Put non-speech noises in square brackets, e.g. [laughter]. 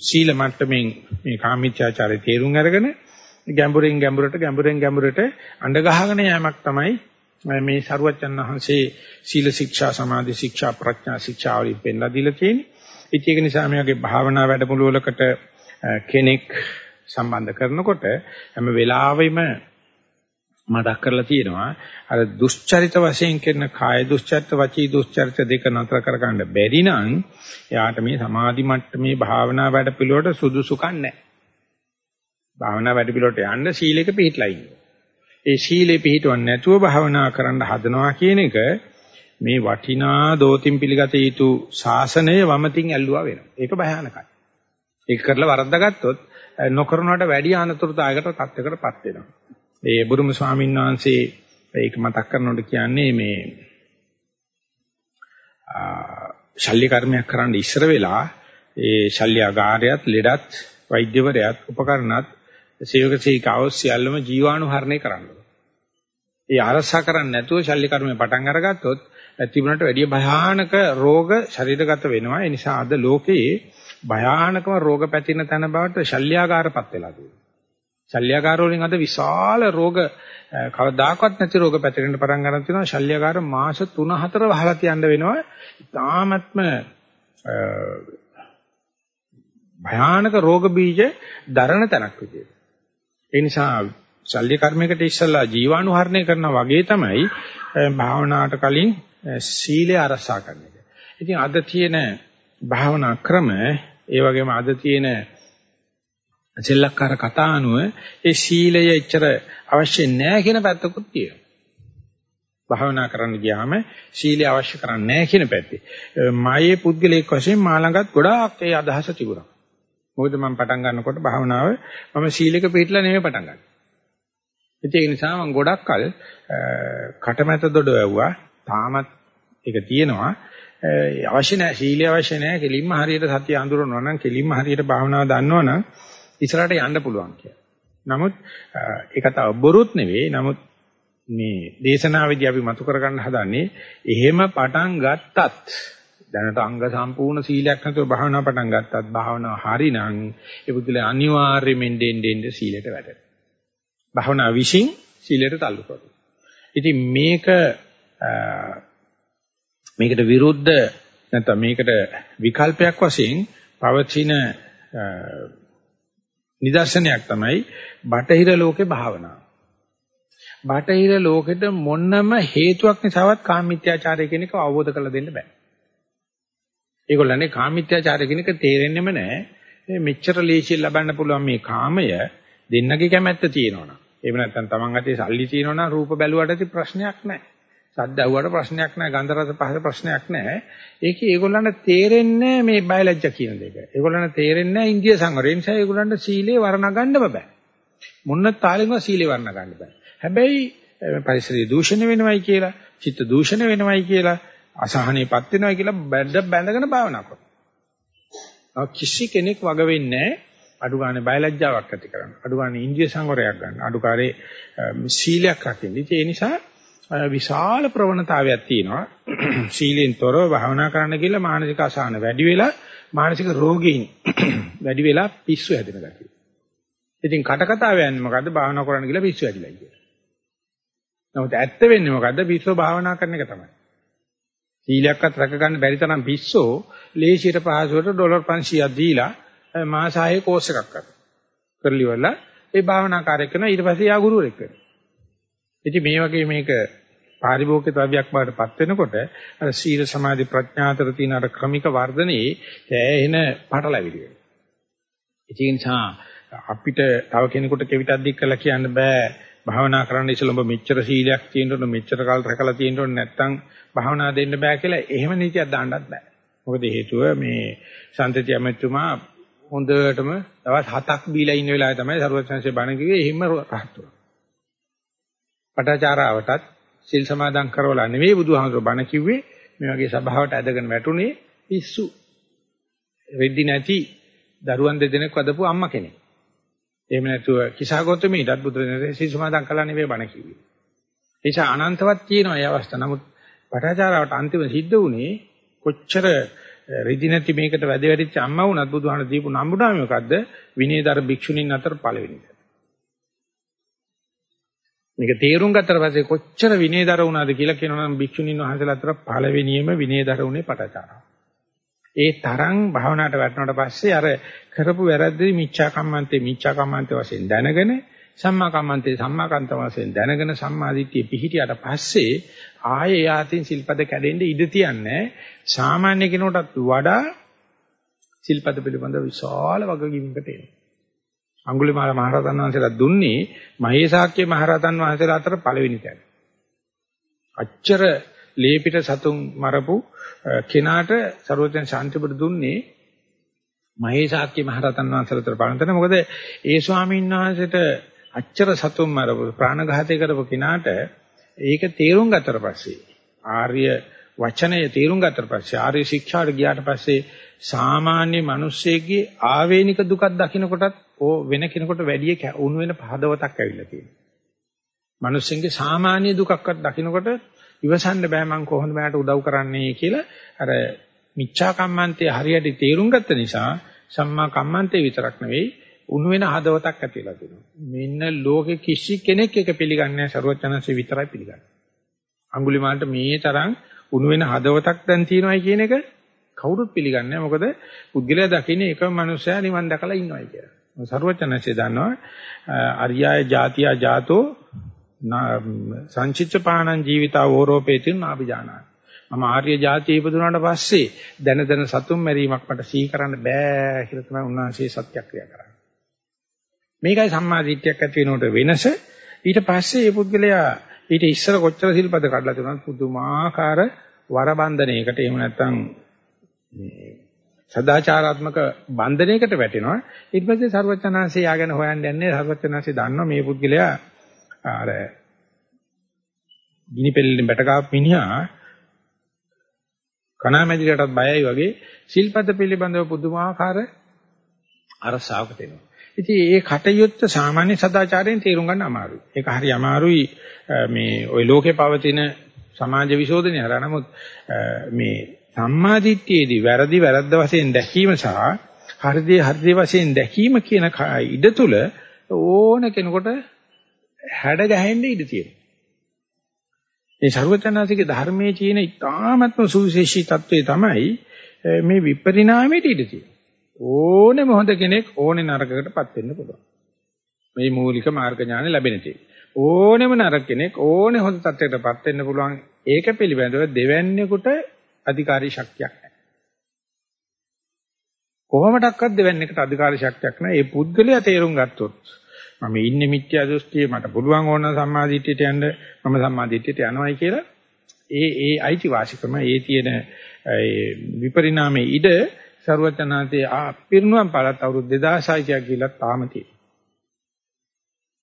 සීල මට්ටමින් මේ කාමීත්‍යාචාරය තේරුම් අරගෙන ගැඹුරින් ගැඹුරට ගැඹුරින් ගැඹුරට අඬ ගහගෙන යෑමක් තමයි මේ සරුවච්චන් වහන්සේ සීල ශික්ෂා සමාධි ශික්ෂා ප්‍රඥා ශික්ෂා වලින් පෙන්ලා දීලා තියෙන්නේ. ඒක නිසා මේ වගේ භාවනා වැඩමුළුවලකට කෙනෙක් සම්බන්ධ කරනකොට හැම වෙලාවෙම මතක් කරලා තියෙනවා අර දුෂ්චරිත වශයෙන් කරන කාය දුෂ්චරිත වචී දුෂ්චරිත දෙක නතර කරගන්න බැරි නම් එයාට මේ සමාධි මට්ටමේ භාවනා වැඩ පිළිවෙලට සුදුසුකම් නැහැ. භාවනා වැඩ පිළිවෙලට යන්න සීලෙක පිළිట్లా ඉන්නවා. ඒ සීලේ පිළිටවන්නේ නැතුව භාවනා කරන්න හදනවා කියන එක මේ වටිනා දෝතින් පිළිගත යුතු ශාසනය වමතින් ඇල්ලුවා වෙනවා. ඒක භයානකයි. ඒක කරලා වරද්දාගත්තොත් නොකරනවට වැඩි අනතුරුදායකට තත්යකටපත් වෙනවා. ඒ බුදුම ස්වාමීන් වහන්සේ ඒක මතක් කරනකොට කියන්නේ මේ ශල්‍ය කර්මයක් කරන්න ඉස්සර වෙලා ඒ ශල්‍යාගාරයත් ලෙඩත් වෛද්‍යවරයාත් උපකරණත් සේවක සේවිකාව සියල්ලම ජීවාණුහරණය කරන්න ඒ අරසා කරන්නේ නැතුව ශල්‍ය කර්මය පටන් අරගත්තොත් තිබුණට වැඩිය භයානක රෝග ශරීරගත වෙනවා. ඒ නිසා අද ලෝකයේ භයානකම රෝග පැතිරෙන තැන බවට ශල්‍යාගාරපත් වෙලා තියෙනවා. ශල්‍යාගාර වලින් අද විශාල රෝග කවදාකවත් නැති රෝග පැතිරෙන්න පටන් ගන්න තියෙනවා. ශල්‍යාගාර මාස 3-4 වහලා තියන්න වෙනවා. ඉතාමත්ම භයානක රෝග බීජ දරණ තැනක් විදියට. ඒ නිසා ශල්‍ය කර්මයකට ඉස්සලා ජීවාණුහරණය කරනා වගේ තමයි භාවනාවට කලින් සීලය ආරක්ෂා කරන එක. ඉතින් අද තියෙන භාවනා ක්‍රම ඒ වගේම අද තියෙන සෙල්ලක්කාර කතා අනුව ඒ සීලය එච්චර අවශ්‍ය නැහැ කියන පැත්තකුත් තියෙනවා. භාවනා කරන්න ගියාම සීලය අවශ්‍ය කරන්නේ නැහැ කියන පැත්තේ. මායේ පුද්ගලයෙක් වශයෙන් මා ළඟත් ගොඩාක් ඒ අදහස තිබුණා. මොකද මම පටන් ගන්නකොට භාවනාව මම සීලයක පිළිట్లా නෙමෙයි පටන් ගන්නේ. ඒක නිසා මම ගොඩක් කල කටමැත දොඩ වැව්වා. තාමත් ඒක තියෙනවා. අවශ්‍ය නැහැ සීලය අවශ්‍ය නැහැ. කෙලින්ම හරියට සතිය අඳුරනවා නම් කෙලින්ම හරියට භාවනාව දන්නවා නම් ඉස්සරහට යන්න පුළුවන් කියලා. නමුත් ඒක තව බොරුත් නෙවෙයි. නමුත් මේ දේශනාවේදී අපි මතු කරගන්න හදන්නේ එහෙම පටන් ගත්තත් දැනට අංග සම්පූර්ණ සීලයක් නැතුව භාවනා පටන් ගත්තත් භාවනාව හරිනම් ඒ පුදුලේ අනිවාර්යයෙන්ම දෙන්නේ සීලයට වැටෙනවා. භාවනා විශ්ින් සීලයට تعلق කරනවා. ඉතින් මේක මේකට විරුද්ධ නැත්නම් මේකට විකල්පයක් වශයෙන් පවතින නිදර්ශනයක් තමයි බටහිර ලෝකේ භාවනාව. බටහිර ලෝකෙට මොනම හේතුවක් නිසාවත් කාමීත්‍යාචාරය කියන එක අවබෝධ කරලා දෙන්න බෑ. ඒගොල්ලන්ගේ කාමීත්‍යාචාරය කියන එක තේරෙන්නෙම නැහැ. මෙච්චර ලේසියෙන් ලබන්න පුළුවන් මේ කාමය දෙන්නගේ කැමැත්ත තියෙනවනම්. එහෙම නැත්නම් Taman අතේ සල්ලි තියෙනවනම් රූප බැලුවට ප්‍රශ්නයක් නැහැ. සද්ද ඇහුවට ප්‍රශ්නයක් නැහැ. ගන්ධ රස පහස ප්‍රශ්නයක් නැහැ. ඒකේ ඒගොල්ලන්ට තේරෙන්නේ මේ බයලජ්ජ කියන දෙක. ඒගොල්ලන්ට තේරෙන්නේ ඉන්දිය සංවරය. ඒ නිසා ඒගොල්ලන්ට සීලේ වර්ණ ගන්නම බෑ. මොන්න තාලෙන්වත් සීලේ වර්ණ ගන්න බෑ. හැබැයි පරිසරය දූෂණය වෙනවයි කියලා, චිත්ත දූෂණය වෙනවයි කියලා, අසහනෙපත් වෙනවයි කියලා බැඳ බැඳගෙන භාවනා කරනවා. කිසි කෙනෙක් වග වෙන්නේ අඩු ගන්න බයලජ්ජාවක් ඇති කරන්න. අඩු ගන්න ඉන්දිය සංවරයක් ගන්න. අඩු කාරේ සීලයක් රකින්න. ඒ නිසා විශාල ප්‍රවණතාවයක් තියෙනවා. [clears throat] සීලෙන් තොරව භාවනා කරන්න කියලා මානසික අසහන වැඩි වෙලා මානසික රෝගීන් [clears throat] වැඩි වෙලා පිස්සු හැදෙන ගතිය. ඉතින් කට කතාව යන්නේ මොකද්ද භාවනා කරන්න කියලා පිස්සු හැදිලා කියලා. නමුත් ඇත්ත වෙන්නේ මොකද්ද පිස්සෝ භාවනා කරන එක තමයි. සීලයක්වත් රැක ගන්න බැරි තරම් පිස්සෝ ලේසියට පහසුවට ඩොලර් 500ක් දීලා මාස 6 කෝස් එකක් කරනවා. කරලිවලා ඒ භාවනා කාර්ය කරන ඊට පස්සේ යා ගුරුවරයෙක් වෙනවා. ඉතින් මේ වගේ මේක පාරිභෝගික ද්‍රව්‍යයක් බවට පත් වෙනකොට අර සීල සමාධි ප්‍රඥා අතර තියෙන අර ක්‍රමික වර්ධනයේ එන පටලැවිලි වෙනවා. ඒ නිසා අපිට තව කෙනෙකුට කෙවිතක් දික් කරලා කියන්න බෑ භාවනා කරන්න ඉස්සෙල්ලා ඔබ මෙච්චර සීලයක් තියෙන්න ඕන මෙච්චර කාල රැකලා තියෙන්න ඕන නැත්නම් භාවනා දෙන්න බෑ කියලා එහෙම නීතියක් දාන්නත් බෑ. මොකද හේතුව මේ සම්තතිය ඇමතුමා හොඳටම දවස් 7ක් බීලා ඉන්න වෙලාවේ තමයි සරුවචනසේ බණ කිව්වේ එහෙම රහත් වුණා. පටාචාරාවටත් සිල් සමාදන් කරවලා නෙවෙයි බුදුහාමුදුරුවෝ බණ කිව්වේ මේ වගේ සභාවට ඇදගෙන වැටුනේ පිස්සු. වෙද්දි නැති දරුවන් දෙදෙනෙක් වදපු අම්මා කෙනෙක්. එහෙම නැතුව කිසాగෞතමීටත් බුදුරජාණන් සිල් සමාදන් කළා නෙවෙයි බණ කිව්වේ. ඒ නිසා අනන්තවත් තියෙනවා මේ අවස්ථාව. නමුත් පටාචාරාවට අන්තිම සිද්ධ වුණේ කොච්චර රිදි නැති මේකට වැද වැටිච්ච අම්මා වුණත් බුදුහාම දීපු නම්බුනාම මොකද්ද? විනයදර භික්ෂුණීන් අතර පළවෙනි. මේක තේරුම් ගත්තට පස්සේ කොච්චර විනයදර වුණාද කියලා කියනවා නම් භික්ෂුණීන් වහන්සේලා අතර පළවෙනියම විනයදර වුණේ පටචාරා. ඒ තරම් භාවනාවට වැටුණාට පස්සේ අර කරපු වැරද්දේ මිච්ඡා කම්මන්තේ මිච්ඡා කම්මන්තේ වශයෙන් දැනගෙන සම්මා කම්මන්තේ සම්මා කන්ත වශයෙන් දැනගෙන සම්මා දිට්ඨිය පිහිටියට පස්සේ ආයේ යාතින් සිල්පද කැඩෙන්න ඉඩ තියන්නේ සාමාන්‍ය කෙනෙකුටත් වඩා සිල්පද පිළිබඳ විශාල වගකීමකට එනවා. අඟුලිමාල මහරහතන් වහන්සේලා දුන්නේ මහේසාක්‍ය මහරහතන් වහන්සේලා අතර පළවෙනි තැන. අච්චර ලේපිට සතුන් මරපු කෙනාට සරුවචන ශාන්තිපුර දුන්නේ මහේසාක්‍ය මහරහතන් වහන්සේලා අතර පළවෙනි තැන. මොකද ඒ ස්වාමීන් වහන්සේට අච්චර සතුන් මරපු ප්‍රාණඝාතය කරපු කෙනාට ඒක තේරුම් ගත්තට පස්සේ ආර්ය වචනය තේරුම් ගත්තට පස්සේ ආර්ය ශික්ෂාට ගියාට පස්සේ සාමාන්‍ය මිනිස්සෙගේ ආවේනික දුකක් දකින්නකොටත් ඕ වෙන කෙනෙකුට වැඩි උණු වෙන පහදවතක් ඇවිල්ලා තියෙනවා. මිනිස්සුන්ගේ සාමාන්‍ය දුකක්වත් දකින්නකොට ඉවසන්න බෑ මං කොහොමද මට උදව් කරන්නේ කියලා අර මිච්ඡා කම්මන්තේ හරියට තේරුම් ගත්ත නිසා සම්මා කම්මන්තේ විතරක් නෙවෙයි උණු වෙන හදවතක් ඇතිලා තියෙනවා. මෙන්න ලෝකෙ කිසි කෙනෙක් එක පිළිගන්නේ නැහැ ਸਰවඥාන්සේ විතරයි පිළිගන්නේ. අඟුලිමාලට මේ තරම් උණු වෙන හදවතක් දැන් තියෙනවයි කියන එක කවුරුත් පිළිගන්නේ නැහැ. මොකද පුද්ගලයා දකින්නේ එකම මනුස්සයා නිවන් දැකලා ඉන්නවයි කියලා. ਸਰවඥාන්සේ දන්නවා අරියාය ජාතියා ජාතෝ සංචිච්ච පාණං ජීවිතා ඕරෝපේතින් නාභිජානාති. මම ආර්ය ජාතිය ඉපදුනාට පස්සේ දැන දැන සතුම් මැරීමක් මට සිහි කරන්න බෑ කියලා තමයි උන්වහන්සේ සත්‍යක්‍රියා කරන්නේ. මේකයි සම්මා දිට්ඨියක් ඇති වෙනකොට වෙනස. ඊට පස්සේ මේ පුද්ගලයා ඊට ඉස්සර කොච්චර සිල්පද කඩලා තිබුණත් පුදුමාකාර වරබන්ධනයකට එහෙම නැත්නම් මේ සදාචාරාත්මක බන්ධනයකට වැටෙනවා. ඊට පස්සේ ਸਰවචනාංශය යාගෙන හොයන්න යන්නේ ਸਰවචනාංශය දන්නවා මේ පුද්ගලයා අර ගිනිපෙල්ලෙන් බැටකාපු මිනිහා කණාමැදිරටත් බයයි වගේ ශිල්පද පිළිබඳව පුදුමාකාර අරසාවකට එනවා ඉතින් ඒ කටයුත්ත සාමාන්‍ය සදාචාරයෙන් තේරුම් ගන්න අමාරුයි. ඒක හරි අමාරුයි මේ ওই ලෝකේ පවතින සමාජ විශෝධනය හරහා. නමුත් මේ සම්මා දිට්ඨියේදී වැරදි වැරද්ද වශයෙන් දැකීම සහ හරිදී හරිදී වශයෙන් දැකීම කියන ඉඩ තුල ඕන කෙනෙකුට හැඩ ගැහෙන්න ඉඩ තියෙනවා. මේ ਸਰවචනාසික ධර්මයේ තියෙන ඉතාමත්ම සුවිශේෂී తত্ত্বය තමයි මේ විපරිණාමයට ඉඩ තියෙන්නේ. ඕනෙම හොඳ කෙනෙක් ඕනේ නරකකටපත් වෙන්න පුළුවන්. මේ මූලික මාර්ග ඥාන ලැබෙන තේ. ඕනෙම නරක කෙනෙක් ඕනේ හොඳ තත්ත්වයකටපත් වෙන්න පුළුවන්. ඒක පිළිබඳව දෙවැන්නේකට අධිකාරී ශක්තියක් නැහැ. කොහොමඩක්වත් දෙවන්නේකට අධිකාරී ශක්තියක් නැහැ. ඒ පුද්ගලයා තේරුම් ගත්තොත් මම ඉන්නේ මිත්‍යා දෘෂ්ටියේ මට පුළුවන් ඕන සම්මාදිටියට යන්න මම සම්මාදිටියට යනවායි කියලා ඒ ඒ අයිතිවාසිකම ඒ තියෙන විපරිණාමයේ ඉඩ ਸਰුවචනාතේ ආ පිරිනුවම් පාලත් අවුරුදු 2600 කියලා තාම තියෙනවා.